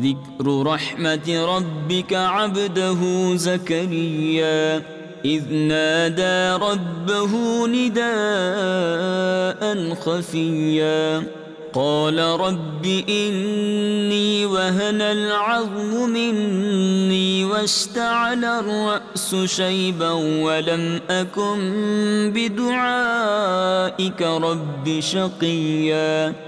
ذكر رحمة ربك عبده زكريا إذ نادى ربه نداء خفيا قال رب إني وهن العظم مني واشتعل الرأس شيبا ولم أكن بدعائك رب شقيا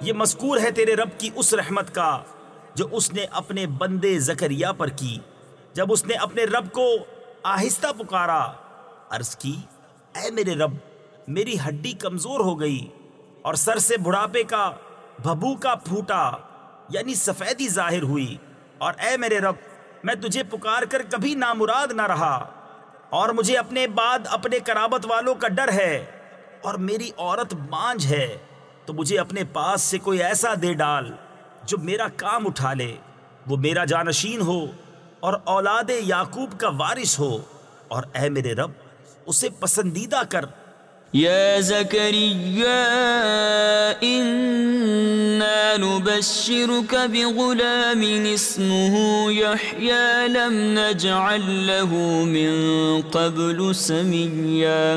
یہ مذکور ہے تیرے رب کی اس رحمت کا جو اس نے اپنے بندے زکریا پر کی۔ جب اس نے اپنے رب کو آہستہ پکارا، عرض کی، اے میرے رب، میری ہڈی کمزور ہو گئی اور سر سے بڑھاپے کا بھبو کا پھوٹا یعنی سفیدی ظاہر ہوئی۔ اور اے میرے رب، میں تجھے پکار کر کبھی نامراد نہ رہا۔ اور مجھے اپنے بعد اپنے کرابت والوں کا ڈر ہے اور میری عورت بانج ہے۔ تو مجھے اپنے پاس سے کوئی ایسا دے ڈال جو میرا کام اٹھا لے، وہ میرا جانشین ہو اور اولاد یعقوب کا وارث ہو۔ اور اے میرے رب، اسے پسندیدہ کر۔ يا زكريا إنا نبشرك بغلام اسمه يحيى لم نجعل له من قبل سميا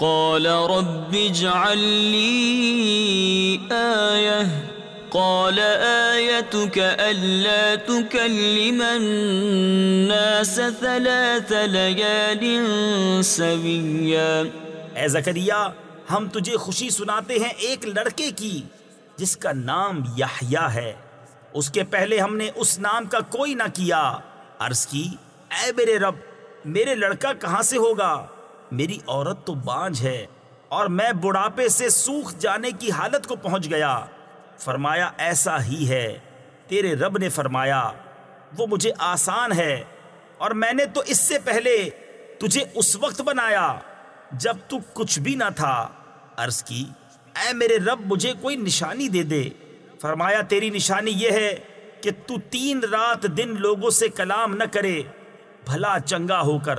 قال رب اجعل لي آية. قال آيتك ألا تكلم الناس ثلاث ليال سويا. اے زکریہ ہم تجھے خوشی سناتے ہیں ایک لڑکے کی، جس کا نام یحییٰ ہے۔ اس کے پہلے ہم نے اس نام کا کوئی نہ کیا۔ عرض کی، اے میرے رب، میرے لڑکا کہاں سے ہوگا؟ میری عورت تو بانج ہے اور میں بڑھاپے سے سوکھ جانے کی حالت کو پہنچ گیا۔ فرمایا، ایسا ہی ہے۔ تیرے رب نے فرمایا، وہ مجھے آسان ہے اور میں نے تو اس سے پہلے تجھے اس وقت بنایا جب تو کچھ بھی نہ تھا۔ عرض کی، اے میرے رب، مجھے کوئی نشانی دے دے۔ فرمایا، تیری نشانی یہ ہے کہ تو تین رات دن لوگوں سے کلام نہ کرے، بھلا چنگا ہو کر۔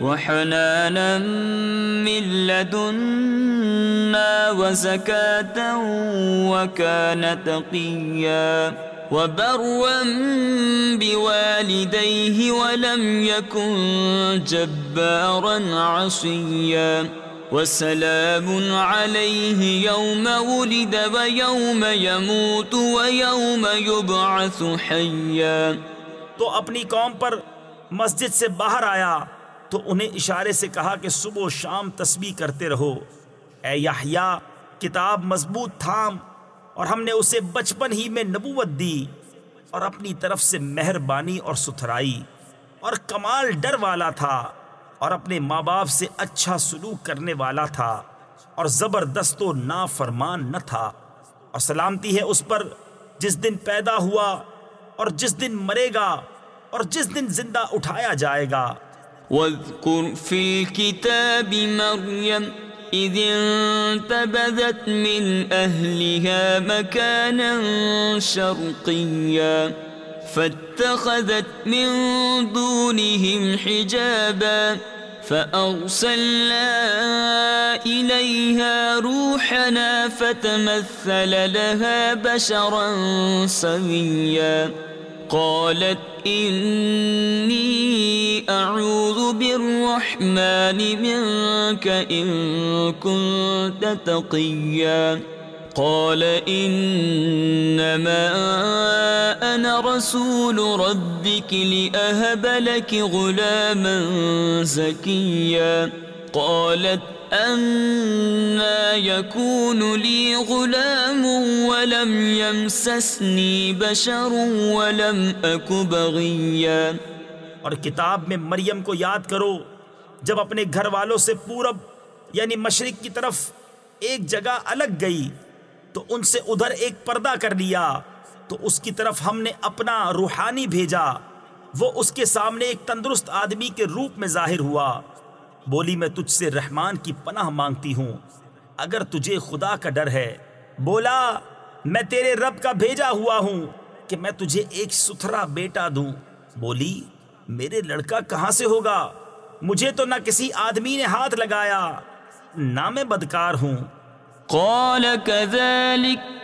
وحنانا من لدنا وزكاة وكان تقيا وبروا بوالديه ولم يكن جبارا عصيا وسلام عليه يوم ولد ويوم يموت ويوم يبعث حيا تو اپنی قوم پر مسجد سے باہر آیا تو انہیں اشارے سے کہا کہ صبح و شام تسبیح کرتے رہو۔ اے یحییٰ، کتاب مضبوط تھام اور ہم نے اسے بچپن ہی میں نبوت دی اور اپنی طرف سے مہربانی اور ستھرائی اور کمال ڈر والا تھا اور اپنے ماں باپ سے اچھا سلوک کرنے والا تھا اور زبردست و نافرمان نہ تھا اور سلامتی ہے اس پر جس دن پیدا ہوا اور جس دن مرے گا اور جس دن زندہ اٹھایا جائے گا۔ واذكر في الكتاب مريم إذ انتبذت من أهلها مكانا شرقيا فاتخذت من دونهم حجابا فأرسلنا إليها روحنا فتمثل لها بشرا سويا قالت إني أعوذ بالرحمن منك إن كنت تقيا. قال إنما أنا رسول ربك لأهب لك غلاما زكيا. قالت أنا يكون لي غلام ولم يمسسني بشر ولم أك بغيا۔ اور کتاب میں مریم کو یاد کرو، جب اپنے گھر والوں سے پورب یعنی مشرق کی طرف ایک جگہ الگ گئی، تو ان سے ادھر ایک پردہ کر لیا، تو اس کی طرف ہم نے اپنا روحانی بھیجا۔ وہ اس کے سامنے ایک تندرست آدمی کے روپ میں ظاہر ہوا۔ بولی میں تجھ سے رحمان کی پناہ مانگتی ہوں۔ اگر تجھے خدا کا ڈر ہے، بولا، میں تیرے رب کا بھیجا ہوا ہوں کہ میں تجھے ایک ستھرا بیٹا دوں۔ بولی، میرے لڑکا کہاں سے ہوگا؟ مجھے تو نہ کسی آدمی نے ہاتھ لگایا۔ نہ میں بدکار ہوں۔ قال كذلك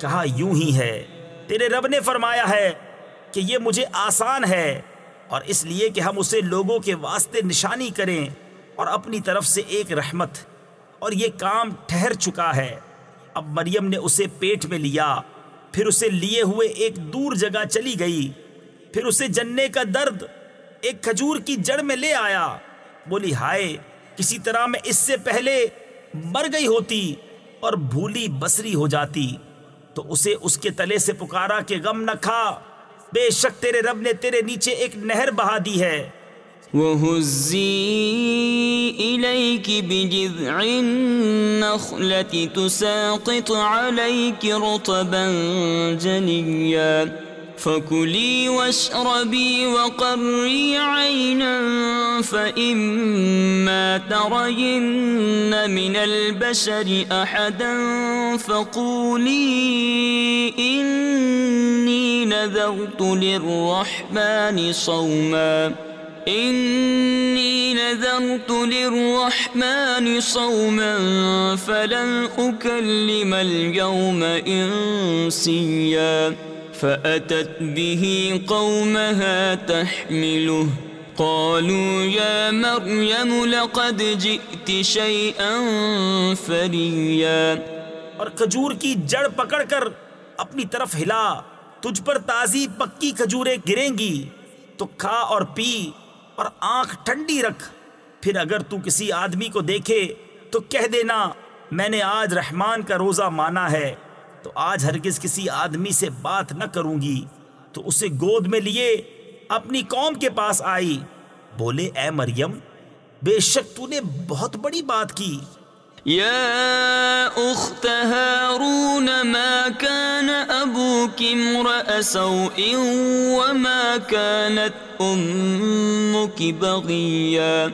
کہا، یوں ہی ہے۔ تیرے رب نے فرمایا ہے کہ یہ مجھے آسان ہے اور اس لیے کہ ہم اسے لوگوں کے واسطے نشانی کریں اور اپنی طرف سے ایک رحمت۔ اور یہ کام ٹھہر چکا ہے۔ اب مریم نے اسے پیٹ میں لیا، پھر اسے لیے ہوئے ایک دور جگہ چلی گئی۔ پھر اسے جننے کا درد ایک کھجور کی جڑ میں لے آیا۔ بولی، ہائے، کسی طرح میں اس سے پہلے مر گئی ہوتی اور بھولی بسری ہو جاتی۔ تو اسے اس کے تلے سے پکارا کہ غم نہ کھا۔ بے شک تیرے رب نے تیرے نیچے ایک نہر بہا دی ہے۔ وهزي إليك بجذع النخلة تساقط عليك رطبا جنيا۔ فكلي واشربي وقري عينا فإما ترين من البشر أحدا فقولي إني نذرت للرحمن صوما إني نذرت للرحمن صوما فلن أكلم اليوم إنسيا فأتت به قومها تحمله. قالوا يا مريم لقد جئت شيئا فريا. اور کھجور کی جڑ پکڑ کر اپنی طرف ہلا، تجھ پر تازی پکی کھجوریں گریں گی، تو کھا اور پی اور آنکھ ٹھنڈی رکھ۔ پھر اگر تو کسی آدمی کو دیکھے تو کہہ دینا، میں نے آج رحمان کا روزہ مانا ہے۔ تو آج ہرگز کسی آدمی سے بات نہ کروں گی۔ تو اسے گود میں لیے اپنی قوم کے پاس آئی۔ بولے، اے مریم، بے شک تو نے بہت بڑی بات کی۔ يا أخت هارون ما كان أبوك امرأ سوء وما كانت أمك بغيا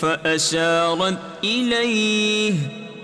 فأشارت إليه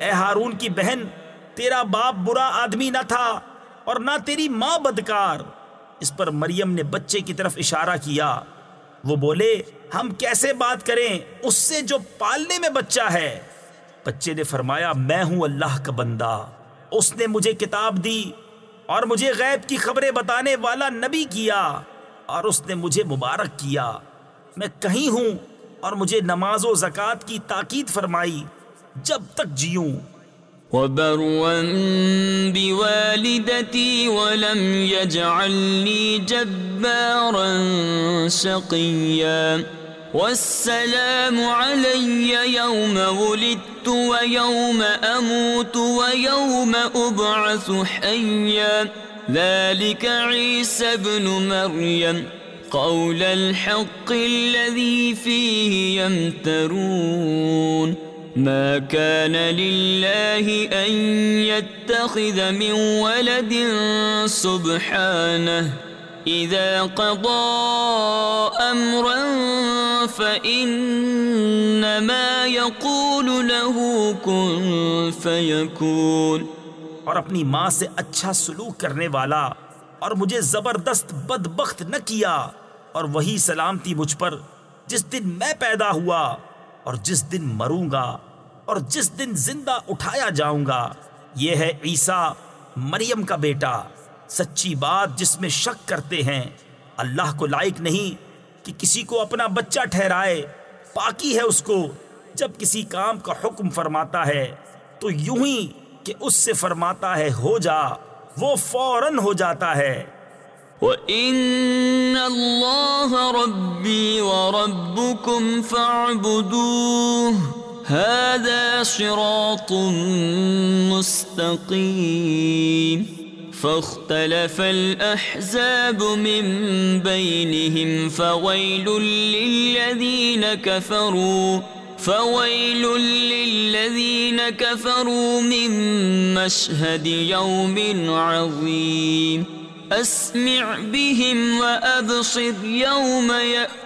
اے ہارون کی بہن، تیرا باپ برا آدمی نہ تھا اور نہ تیری ماں بدکار۔ اس پر مریم نے بچے کی طرف اشارہ کیا۔ وہ بولے، ہم کیسے بات کریں؟ اس سے جو پالنے میں بچہ ہے۔ بچے نے فرمایا، میں ہوں اللہ کا بندہ۔ اس نے مجھے کتاب دی اور مجھے غیب کی خبریں بتانے والا نبی کیا اور اس نے مجھے مبارک کیا۔ میں کہیں ہوں اور مجھے نماز و زکوٰۃ کی تاکید فرمائی۔ جب تک جیوں۔ وبروا بوالدتي ولم يجعلني جبارا شقيا۔ والسلام علي يوم ولدت ويوم أموت ويوم أبعث حيا۔ ذلك عيسى بن مريم۔ قول الحق الذي فيه يمترون۔ ما كان لله أن يتخذ من ولد سبحانه. إذا قضى أمرا فإنما يقول له كن فيكون. اور اپنی ماں سے اچھا سلوک کرنے والا اور مجھے زبردست بدبخت نہ کیا، اور وہی سلامتی مجھ پر جس دن میں پیدا ہوا اور جس دن مروں گا۔ اور جس دن زندہ اٹھایا جاؤں گا، یہ ہے عیسیٰ، مریم کا بیٹا۔ سچی بات جس میں شک کرتے ہیں، اللہ کو لائق نہیں کہ کسی کو اپنا بچہ ٹھہرائے، پاکی ہے اس کو۔ جب کسی کام کا حکم فرماتا ہے، تو یوں ہی کہ اس سے فرماتا ہے، ہو جا، وہ فوراً ہو جاتا ہے۔ وَإِنَّ اللَّهَ رَبِّي وَرَبُّكُمْ فَاعْبُدُوهُ۔ هذا صراط مستقيم. فاختلف الأحزاب من بينهم، فويل للذين كفروا، فويل للذين كفروا من مشهد يوم عظيم. أسمع بهم وأبصر يوم يأتون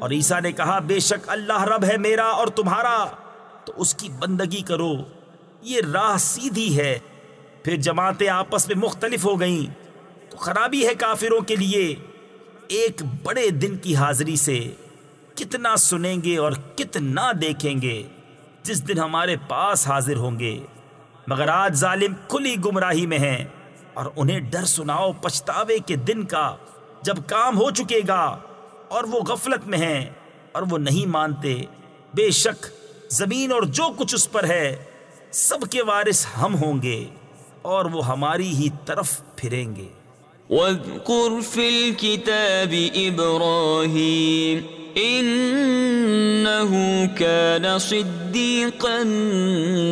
اور عیسیٰ نے کہا، بے شک اللہ رب ہے میرا اور تمہارا. تو اس کی بندگی کرو، یہ راہ سیدھی ہے۔ پھر جماعتیں آپس میں مختلف ہو گئیں۔ تو خرابی ہے کافروں کے لیے۔ ایک بڑے دن کی حاضری سے کتنا سنیں گے اور کتنا دیکھیں گے۔ جس دن ہمارے پاس حاضر ہوں گے۔ مگر آج ظالم کھلی گمراہی میں ہیں اور انہیں ڈر سناؤ پچھتاوے کے دن کا جب کام ہو چکے گا۔ اور وہ غفلت میں ہیں اور وہ نہیں مانتے۔ بے شک زمین اور جو کچھ اس پر ہے، سب کے وارث ہم ہوں گے اور وہ ہماری ہی طرف پھریں گے۔ وَاذْكُرْ فِي الْكِتَابِ إِبْرَاهِيمِ إنه كان صديقا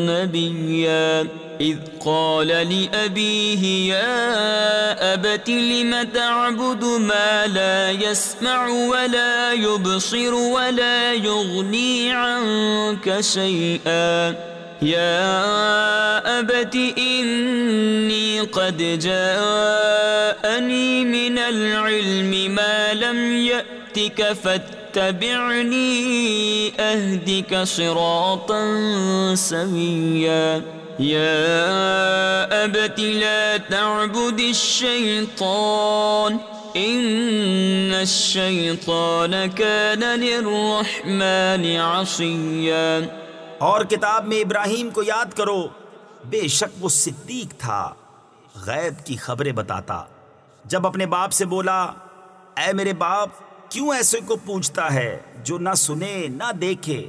نبيا إذ قال لأبيه يا أبت لم تعبد ما لا يسمع ولا يبصر ولا يغني عنك شيئا يا أبت إني قد جاءني من العلم ما لم يأتك فاتبعني اتبعني اهدك صراطا سويا يا ابت لا تعبد الشيطان ان الشيطان كان للرحمن عصيا اور کتاب میں ابراہیم کو یاد کرو، بے شک وہ صدیق تھا، غیب کی خبریں بتاتا۔ جب اپنے باپ سے بولا، اے میرے باپ، کیوں ایسے کو پوچھتا ہے جو نہ سنے، نہ دیکھے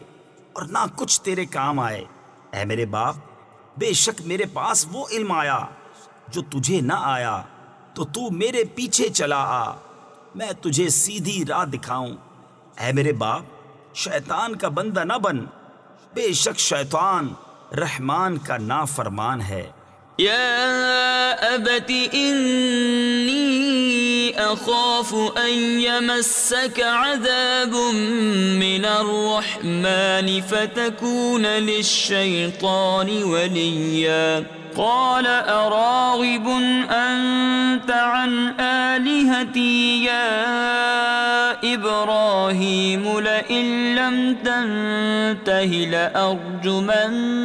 اور نہ کچھ تیرے کام آئے؟ اے میرے باپ بے شک میرے پاس وہ علم آیا جو تجھے نہ آیا، تو تو میرے پیچھے چلا آ۔ میں تجھے سیدھی راہ دکھاؤں۔ اے میرے باپ، شیطان کا بندہ نہ بن۔ بے شک شیطان رحمان کا نافرمان ہے۔ يا أبت إني أخاف أن يمسك عذاب من الرحمن فتكون للشيطان وليا. قال أراغب أنت عن آلهتي يا إبراهيم لئن لم تنته لأرجمنك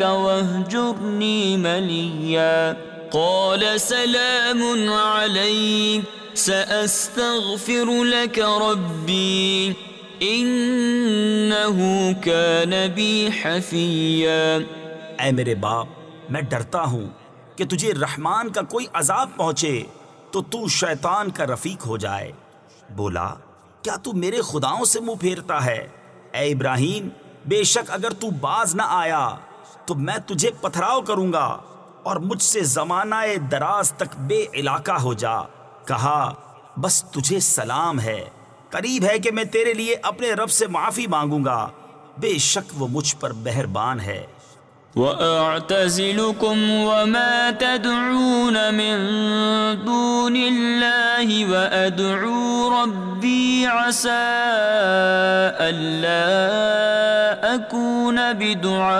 واهجرني مليا قال سلام عليك سأستغفر لك ربي إنه كان بي حفيا اے میرے باپ میں ڈرتا ہوں کہ تجھے رحمان کا کوئی عذاب پہنچے تو تو شیطان کا رفیق ہو جائے۔ بولا، کیا تو میرے خداؤں سے منہ پھیرتا ہے؟ اے ابراہیم، بے شک اگر تو باز نہ آیا تو میں تجھے پتھراؤ کروں گا اور مجھ سے زمانہ دراز تک بے علاقہ ہو جا۔ کہا، بس تجھے سلام ہے۔ قریب ہے کہ میں تیرے لیے اپنے رب سے معافی مانگوں گا۔ بے شک وہ مجھ پر مہربان ہے۔ وأعتزلكم وما تدعون من دون الله وأدعو ربي عسى ألا أكون بدعاء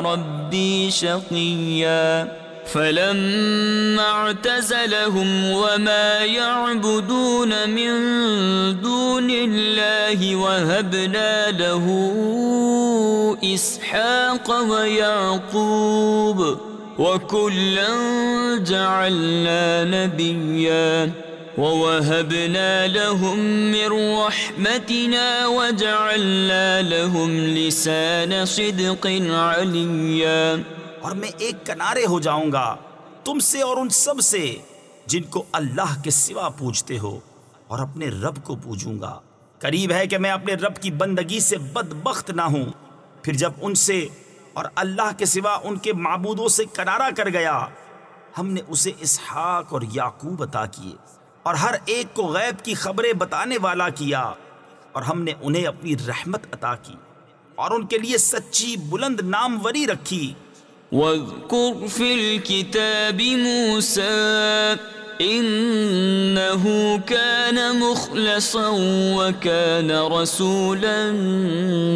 ربي شقيا فلما اعتزلهم وما يعبدون من دون الله وهبنا له إسحاق ويعقوب وكلا جعلنا نبيا ووهبنا لهم من رحمتنا وجعلنا لهم لسان صدق عليا. اور میں ایک کنارے ہو جاؤں گا تم سے اور ان سب سے جن کو اللہ کے سوا پوچھتے ہو اور اپنے رب کو پوجوں گا۔ قریب ہے کہ میں اپنے رب کی بندگی سے بدبخت نہ ہوں۔ پھر جب ان سے اور اللہ کے سوا ان کے معبودوں سے کنارہ کر گیا، ہم نے اسے اسحاق اور یعقوب عطا کیے اور ہر ایک کو غیب کی خبریں بتانے والا کیا اور ہم نے انہیں اپنی رحمت عطا کی اور ان کے لیے سچی بلند ناموری رکھی۔ واذكر في الكتاب موسى إنه كان مخلصا وكان رسولا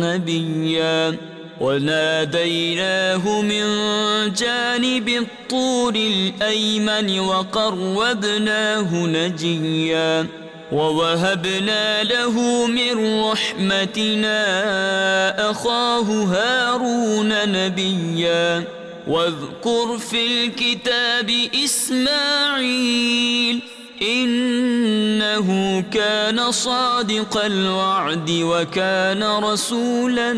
نبيا. وناديناه من جانب الطور الأيمن وقربناه نجيا. ووهبنا له من رحمتنا أخاه هارون نبيا. واذكر في الكتاب إسماعيل إنه كان صادق الوعد وكان رسولا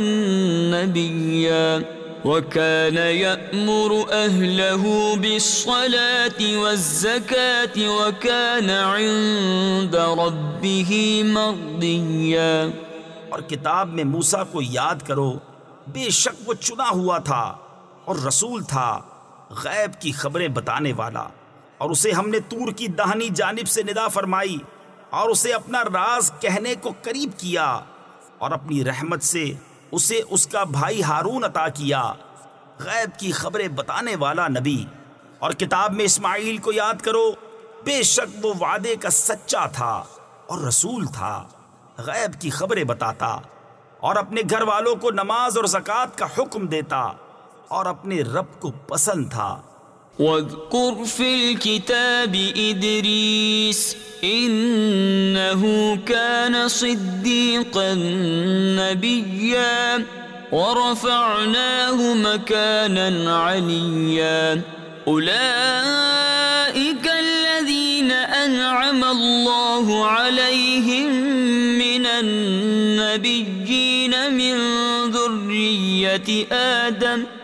نبيا وكان يأمر أهله بالصلاة والزكاة وكان عند ربه مرضيا اور کتاب میں موسا کو یاد کرو، بے شک وہ چنا ہوا تھا۔ اور رسول تھا، غیب کی خبریں بتانے والا۔ اور اسے ہم نے تور کی دہنی جانب سے ندا فرمائی اور اسے اپنا راز کہنے کو قریب کیا اور اپنی رحمت سے اسے اس کا بھائی ہارون عطا کیا۔ غیب کی خبریں بتانے والا نبی۔ اور کتاب میں اسماعیل کو یاد کرو، بے شک وہ وعدے کا سچا تھا اور رسول تھا۔ غیب کی خبریں بتاتا اور اپنے گھر والوں کو نماز اور زکوٰۃ کا حکم دیتا۔ اور اپنے رب کو پسند تھا۔ واذكر في الكتاب إدريس إنه كان صديقا نبيا ورفعناه مكانا عليا أولئك الذين أنعم الله عليهم من النبيين من ذرية آدم۔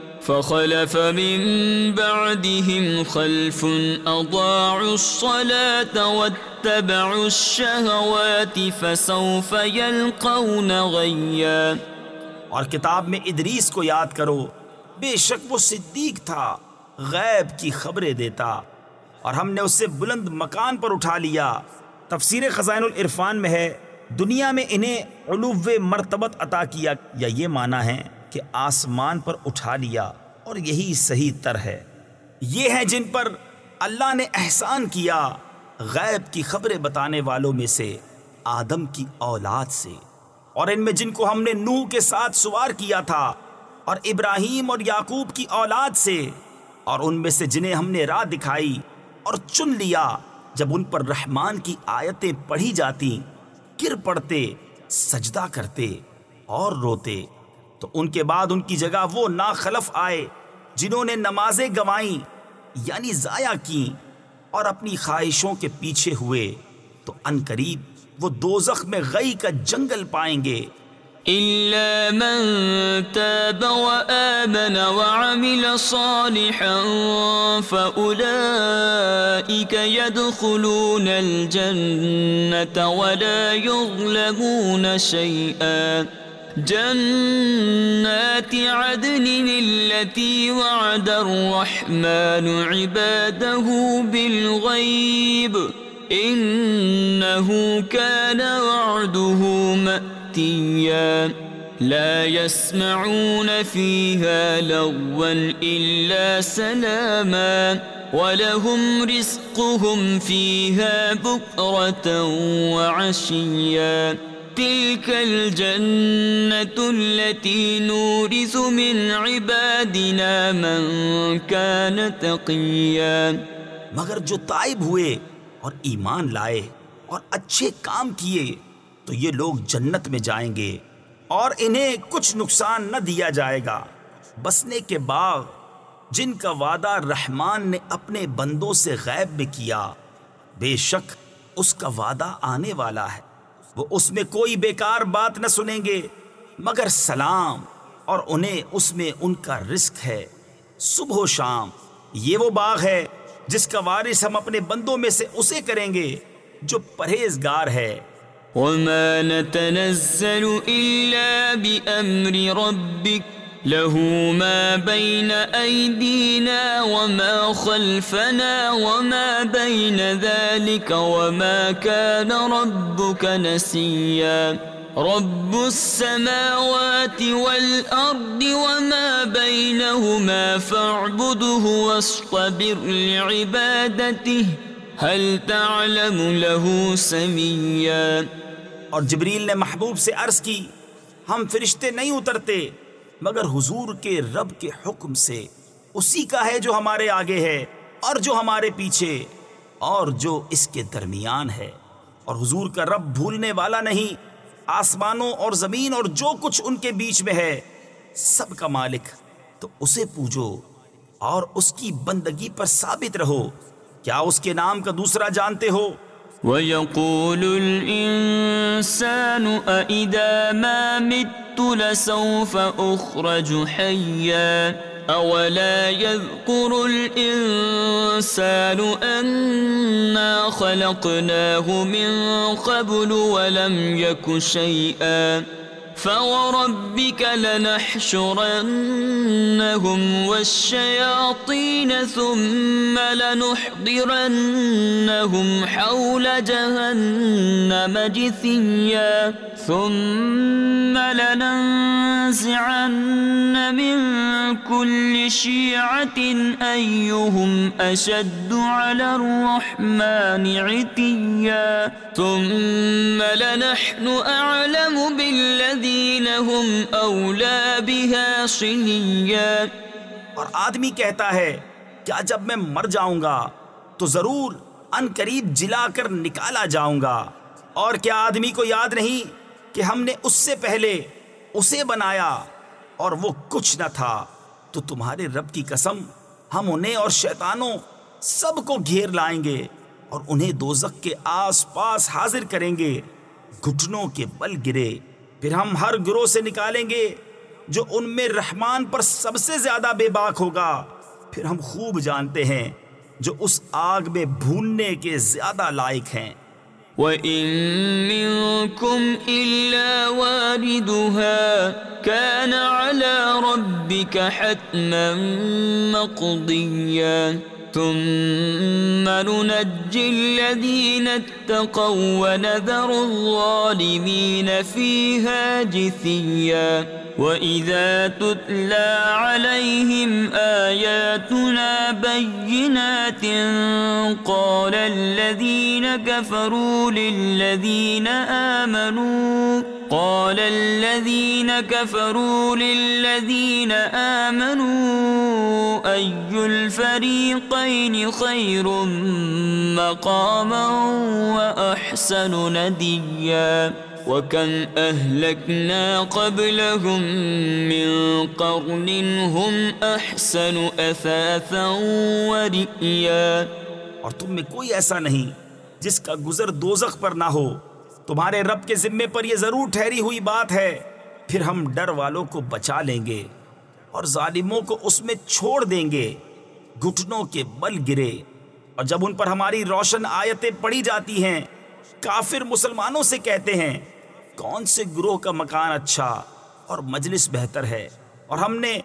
فخلف من بعدهم خلف أضاعوا الصلاة واتبعوا الشهوات فسوف يلقون غيا۔ اور کتاب میں ادریس کو یاد کرو، بے شک وہ صدیق تھا، غیب کی خبریں دیتا۔ اور ہم نے اسے بلند مکان پر اٹھا لیا۔ تفسیر خزائن العرفان میں ہے، دنیا میں انہیں علو مرتبت عطا کیا یا یہ معنی ہے کہ آسمان پر اٹھا لیا۔ اور یہی صحیح تر ہے۔ یہ ہیں جن پر اللہ نے احسان کیا غیب کی خبریں بتانے والوں میں سے، آدم کی اولاد سے۔ اور ان میں جن کو ہم نے نوح کے ساتھ سوار کیا تھا اور ابراہیم اور یعقوب کی اولاد سے، اور ان میں سے جنہیں ہم نے راہ دکھائی اور چن لیا جب ان پر رحمان کی آیتیں پڑھی جاتی، گر پڑتے، سجدہ کرتے اور روتے۔ تو ان کے بعد ان کی جگہ وہ ناخلف آئے۔ جنہوں نے نمازیں گوائیں یعنی ضائع کی اور اپنی خواہشوں کے پیچھے ہوئے، تو ان قریب وہ دوزخ میں غی کا جنگل پائیں گے۔ إلا من تاب وآمن وعمل صالحا فأولئك يدخلون الجنة ولا يظلمون شيئا۔ جنات عدن التي وعد الرحمن عباده بالغيب إنه كان وعده مأتيا. لا يسمعون فيها لغوا إلا سلاما. ولهم رزقهم فيها بكرة وعشيا. تلك الجنة التي نورث من عبادنا من كان تقيا. مگر جو تائب ہوئے اور ایمان لائے اور اچھے کام کیے، تو یہ لوگ جنت میں جائیں گے اور انہیں کچھ نقصان نہ دیا جائے گا۔ بسنے کے باغ، جن کا وعدہ رحمان نے اپنے بندوں سے غیب میں کیا، بے شک اس کا وعدہ آنے والا ہے۔ وہ اس میں کوئی بیکار بات نہ سنیں گے، مگر سلام، اور انہیں اس میں ان کا رزق ہے۔ صبح و شام، یہ وہ باغ ہے جس کا وارث ہم اپنے بندوں میں سے اسے کریں گے جو پرہیزگار ہے۔ وما نتنزل الا بأمر ربك له ما بين أيدينا وما خلفنا وما بين ذلك وما كان ربك نسيا رب السماوات والأرض وما بينهما فاعبده واصطبر لعبادته هل تعلم له سميا اور جبریل نے محبوب سے عرض کی، ہم فرشتے نہیں اترتے مگر حضور کے رب کے حکم سے اسی کا ہے جو ہمارے آگے ہے اور جو ہمارے پیچھے اور جو اس کے درمیان ہے۔ اور حضور کا رب بھولنے والا نہیں، آسمانوں اور زمین اور جو کچھ ان کے بیچ میں ہے، سب کا مالک۔ تو اسے پوجو اور اس کی بندگی پر ثابت رہو۔ کیا اس کے نام کا دوسرا جانتے ہو؟ وَيَقُولُ الْإِنسَانُ أَإِذَا مَا مت لَسَوْفَ أُخْرَجُ حيا أولا يذكر الإنسان أنا خلقناه من قبل ولم يك شيئا فوربك لنحشرنهم والشياطين ثم لنحضرنهم حول جهنم جثيا ثم لننزعن من كل شيعة أيهم أشد على الرحمن عتيا. ثم لنحن أعلم بالذين هم أولى بها صليا. اور آدمی کہتا ہے کیا جب میں مر جاؤں گا تو ضرور ان قریب جلا کر نکالا جاؤں گا؟ اور کیا آدمی کو یاد نہیں کہ ہم نے اس سے پہلے اسے بنایا اور وہ کچھ نہ تھا، تو تمہارے رب کی قسم ہم انہیں اور شیطانوں سب کو گھیر لائیں گے اور انہیں دوزک کے آس پاس حاضر کریں گے، گھٹنوں کے بل گرے۔ پھر ہم ہر گروہ سے نکالیں گے جو ان میں رحمان پر سب سے زیادہ بے باک ہوگا۔ پھر ہم خوب جانتے ہیں جو اس آگ میں بھوننے کے زیادہ لائق ہیں۔ وَإِن مِّنكُمْ إِلَّا وَارِدُهَا كَانَ عَلَى رَبِّكَ حَتْمًا مَّقْضِيًّا ثم ننجي الذين اتقوا ونذر الظالمين فيها جثيا وإذا تتلى عليهم آياتنا بينات قال الذين كفروا للذين آمنوا، قال الذين كفروا للذين آمنوا، أي الفريقين خير مقاما وأحسن نديا وكم أهلكنا قبلهم من قرن هم أحسن أثاثا ورئيا اور تم میں کوئی ایسا نہیں جس کا گزر دوزخ پر نہ ہو۔ تمہارے رب کے ذمے پر یہ ضرور ٹھہری ہوئی بات ہے۔ پھر ہم ڈر والوں کو بچا لیں گے اور ظالموں کو اس میں چھوڑ دیں گے۔ گھٹنوں کے بل گرے اور جب ان پر ہماری روشن آیتیں پڑی جاتی ہیں کافر مسلمانوں سے کہتے ہیں، کون سے گروہ کا مکان اچھا اور مجلس بہتر ہے؟ اور ہم نے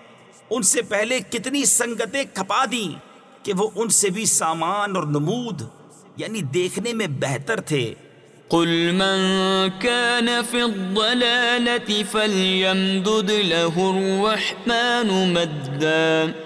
ان سے پہلے کتنی سنگتیں کھپا دیں کہ وہ ان سے بھی سامان اور نمود یعنی دیکھنے میں بہتر تھے۔ قل من كان في الضلالة فليمدد له الرحمن مدا۔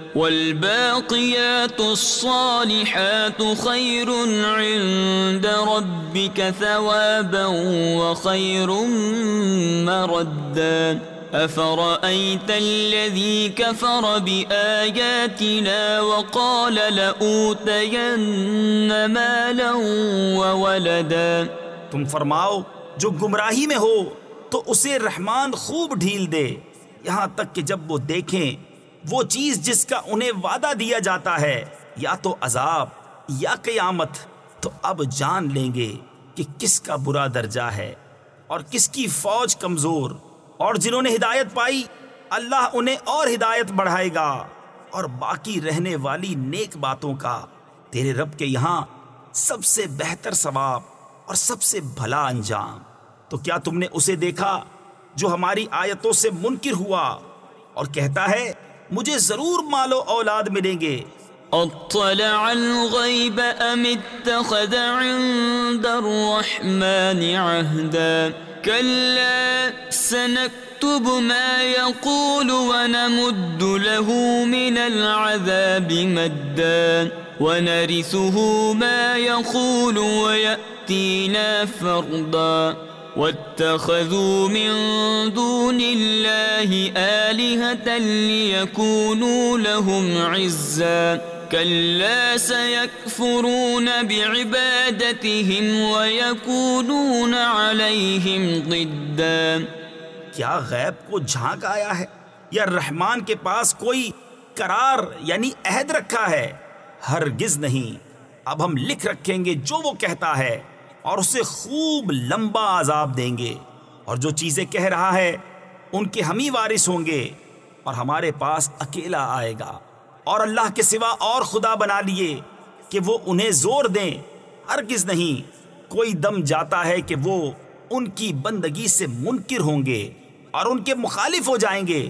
والباقيات الصالحات خير عند ربك ثوابا وخير مردا. أفرأيت الذي كفر بآياتنا وقال لأوتين مالا وولدا؟ تم فرماؤ، جو گمراہی میں ہو تو اسے رحمان خوب ڈھیل دے۔ یہاں تک کہ جب وہ دیکھیں وہ چیز جس کا انہیں وعدہ دیا جاتا ہے، یا تو عذاب، یا قیامت۔ تو اب جان لیں گے کہ کس کا برا درجہ ہے اور کس کی فوج کمزور۔ اور جنہوں نے ہدایت پائی، اللہ انہیں اور ہدایت بڑھائے گا۔ اور باقی رہنے والی نیک باتوں کا تیرے رب کے یہاں سب سے بہتر ثواب اور سب سے بھلا انجام۔ تو کیا تم نے اسے دیکھا جو ہماری آیتوں سے منکر ہوا اور کہتا ہے مجھے ضرور مال و اولاد ملیں گے۔ اطلع الغیب ام اتخذ عند الرحمن عهدا؟ كلا، سنكتب ما يقول ونمد له من العذاب مدا. ونرثه ما يقول ويأتينا فردا. واتخذوا من دون الله آلهة ليكونوا لهم عزا. كلا سيكفرون بعبادتهم ويكونون عليهم ضدا. کیا غیب کو جھانک آیا ہے؟ یا رحمان کے پاس کوئی قرار یعنی عہد رکھا ہے؟ ہرگز نہیں. اب ہم لکھ رکھیں گے جو وہ کہتا ہے۔ اور اسے خوب لمبا عذاب دیں گے۔ اور جو چیزیں کہہ رہا ہے، ان کے ہم ہی وارث ہوں گے۔ اور ہمارے پاس اکیلا آئے گا۔ اور اللہ کے سوا اور خدا بنا لیے کہ وہ انہیں زور دیں۔ ہرگز نہیں۔ کوئی دم جاتا ہے کہ وہ ان کی بندگی سے منکر ہوں گے اور ان کے مخالف ہو جائیں گے۔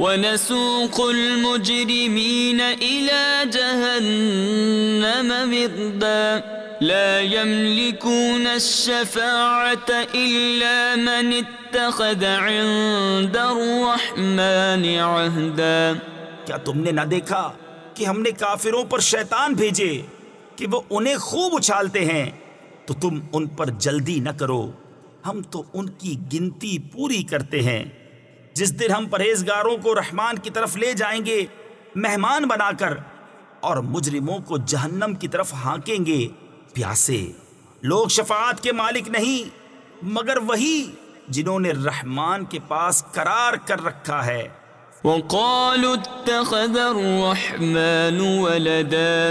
ونسوق المجرمين إلى جهنم مردا. لا يملكون الشفاعة إلا من اتخذ عند الرحمن عهدا. کیا تم نے نہ دیکھا کہ ہم نے کافروں پر شیطان بھیجے کہ وہ انہیں خوب اچھالتے ہیں؟ تو تم ان پر جلدی نہ کرو، ہم تو ان کی گنتی پوری کرتے ہیں۔ جس دن ہم پرہیزگاروں کو رحمان کی طرف لے جائیں گے، مہمان بنا کر اور مجرموں کو جہنم کی طرف ہانکیں گے۔ پیاسے، لوگ شفاعت کے مالک نہیں، مگر وہی جنہوں نے رحمان کے پاس قرار کر رکھا ہے۔ وقالوا اتخذ الرحمن ولدا۔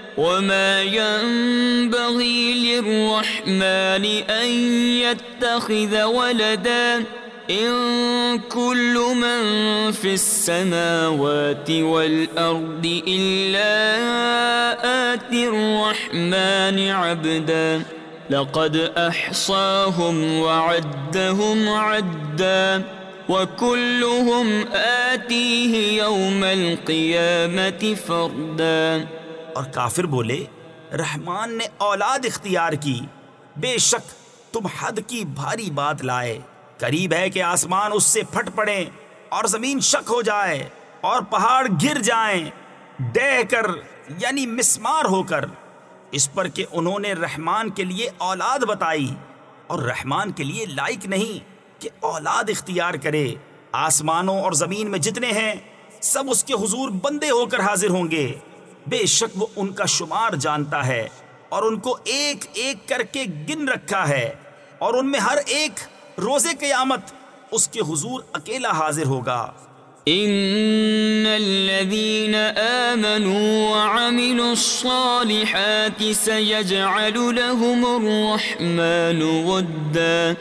وما ينبغي للرحمن أن يتخذ ولدا إن كل من في السماوات والأرض إلا آتي الرحمن عبدا لقد أحصاهم وعدهم عدا وكلهم آتيه يوم القيامة فردا اور کافر بولے، رحمان نے اولاد اختیار کی، بے شک تم حد کی بھاری بات لائے۔ قریب ہے کہ آسمان اس سے پھٹ پڑے اور زمین شک ہو جائے اور پہاڑ گر جائیں۔ ڈہ کر یعنی مسمار ہو کر۔ اس پر کہ انہوں نے رحمان کے لیے اولاد بتائی اور رحمان کے لیے لائق نہیں کہ اولاد اختیار کرے۔ آسمانوں اور زمین میں جتنے ہیں، سب اس کے حضور بندے ہو کر حاضر ہوں گے۔ بے شک وہ ان کا شمار جانتا ہے اور ان کو ایک ایک کر کے گن رکھا ہے اور ان میں ہر ایک روز قیامت اس کے حضور اکیلا حاضر ہوگا۔ ان الذين امنوا وعملوا الصالحات سيجعل لهم الرحمن ودا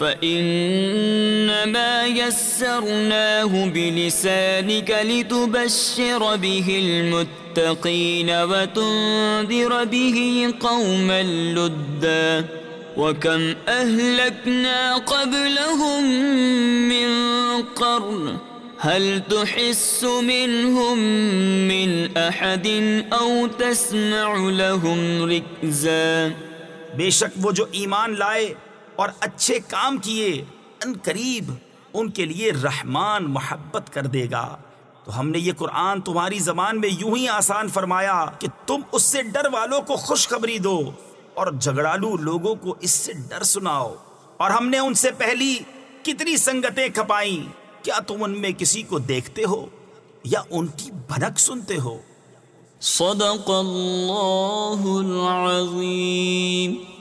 فإنما يسرناه بلسانك لتبشر به المتقين وتنذر به قوما لدا وكم أهلكنا قبلهم من قرن هل تحس منهم من أحد أو تسمع لهم ركزا بے شک وہ جو ایمان لائے اور اچھے کام کیے، ان قریب ان کے لیے رحمان، محبت کر دے گا۔ تو ہم نے یہ قرآن تمہاری زبان میں یوں ہی آسان فرمایا کہ تم اس سے ڈر والوں کو خوشخبری دو اور جھگڑالو لوگوں کو اس سے ڈر سناؤ۔ اور ہم نے ان سے پہلی کتنی سنگتیں کھپائیں، کیا تم ان میں کسی کو دیکھتے ہو یا ان کی بھنک سنتے ہو؟ صدق اللہ العظیم۔